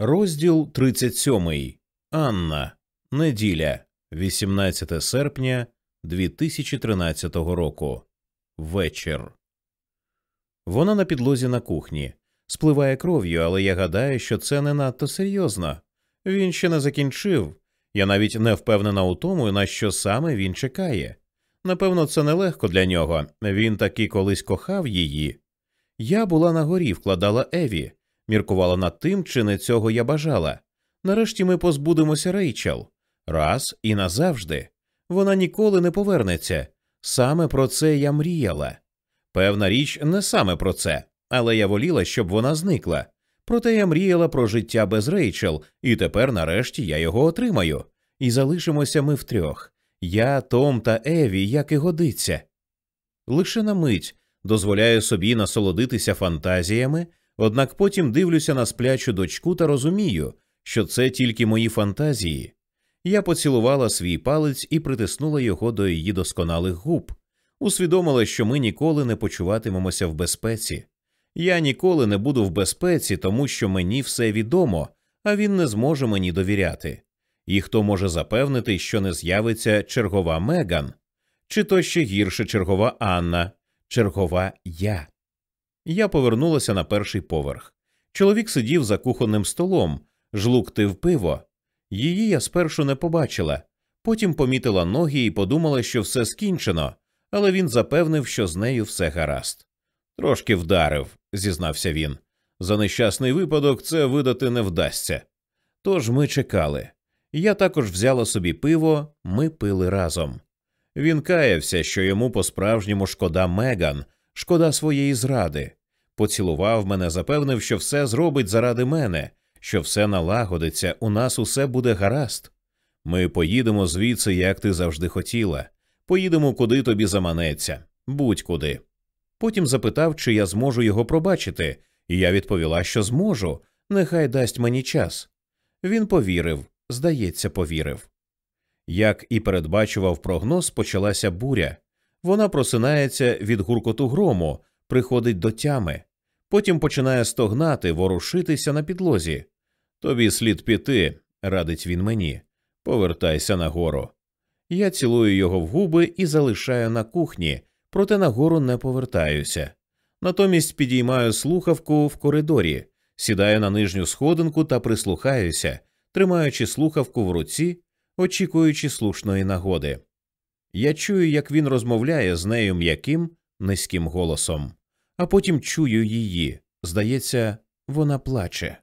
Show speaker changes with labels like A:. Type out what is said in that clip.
A: Розділ 37. Анна. Неділя. 18 серпня 2013 року. Вечір. Вона на підлозі на кухні. Спливає кров'ю, але я гадаю, що це не надто серйозно. Він ще не закінчив. Я навіть не впевнена у тому, на що саме він чекає. Напевно, це нелегко для нього. Він таки колись кохав її. Я була на горі, вкладала Еві, міркувала над тим, чи не цього я бажала. Нарешті ми позбудемося Рейчел. Раз і назавжди. Вона ніколи не повернеться. Саме про це я мріяла. Певна річ, не саме про це, але я воліла, щоб вона зникла. Проте я мріяла про життя без Рейчел, і тепер, нарешті, я його отримаю. І залишимося ми втрьох я, Том та Еві, як і годиться. Лише на мить дозволяю собі насолодитися фантазіями, однак потім дивлюся на сплячу дочку та розумію, що це тільки мої фантазії. Я поцілувала свій палець і притиснула його до її досконалих губ, усвідомила, що ми ніколи не почуватимемося в безпеці. Я ніколи не буду в безпеці, тому що мені все відомо, а він не зможе мені довіряти. І хто може запевнити, що не з'явиться чергова Меган, чи то ще гірше чергова Анна, чергова я. Я повернулася на перший поверх. Чоловік сидів за кухонним столом, жлуктив пиво. Її я спершу не побачила, потім помітила ноги і подумала, що все скінчено, але він запевнив, що з нею все гаразд. Трошки вдарив, зізнався він. За нещасний випадок це видати не вдасться. Тож ми чекали. Я також взяла собі пиво, ми пили разом. Він каявся, що йому по справжньому шкода Меган, шкода своєї зради. Поцілував мене, запевнив, що все зробить заради мене, що все налагодиться, у нас усе буде гаразд. Ми поїдемо звідси, як ти завжди хотіла. Поїдемо, куди тобі заманеться, будь-куди. Потім запитав, чи я зможу його пробачити, і я відповіла, що зможу, нехай дасть мені час. Він повірив, здається, повірив. Як і передбачував прогноз, почалася буря. Вона просинається від гуркоту грому, приходить до тями, потім починає стогнати, ворушитися на підлозі. Тобі слід піти, радить він мені. Повертайся нагору. Я цілую його в губи і залишаю на кухні, проте нагору не повертаюся. Натомість підіймаю слухавку в коридорі, сідаю на нижню сходинку та прислухаюся, тримаючи слухавку в руці, очікуючи слушної нагоди. Я чую, як він розмовляє з нею м'яким, низьким голосом, а потім чую її. Здається, вона плаче.